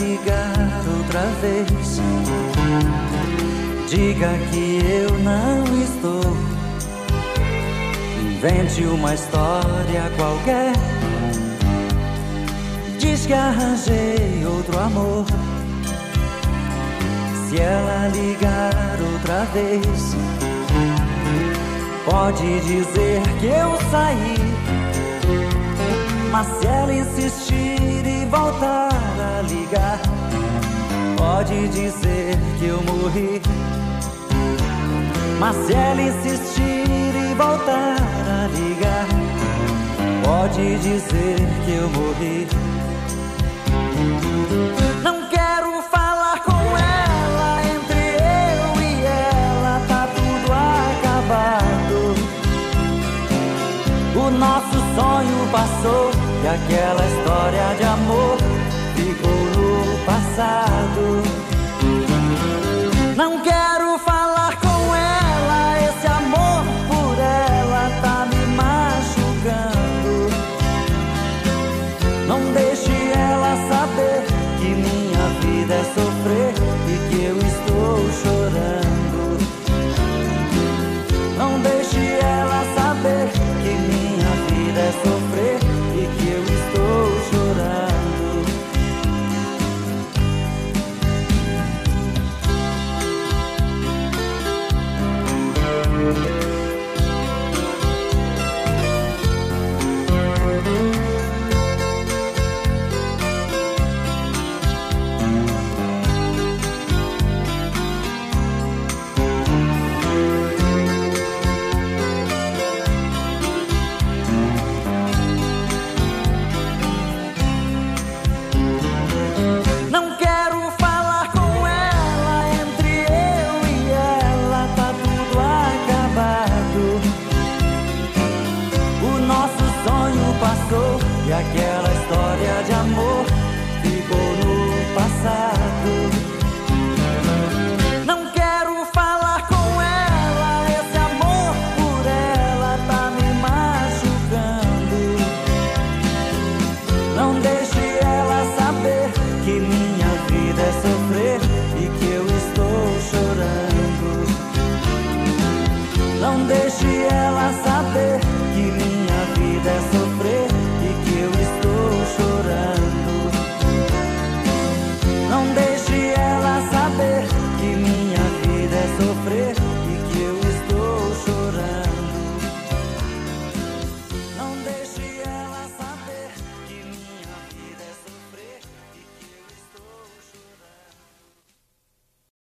ligar outra vez, diga que eu não estou. Invente uma história qualquer. Diz que arranjei outro amor. Se ela ligar outra vez, pode dizer que eu saí. Mas se ela insistir e voltar a ligar, pode dizer que eu morri. Mas se ela insistir e voltar a ligar, pode dizer que eu morri. Aquela história de amor ficou no passado.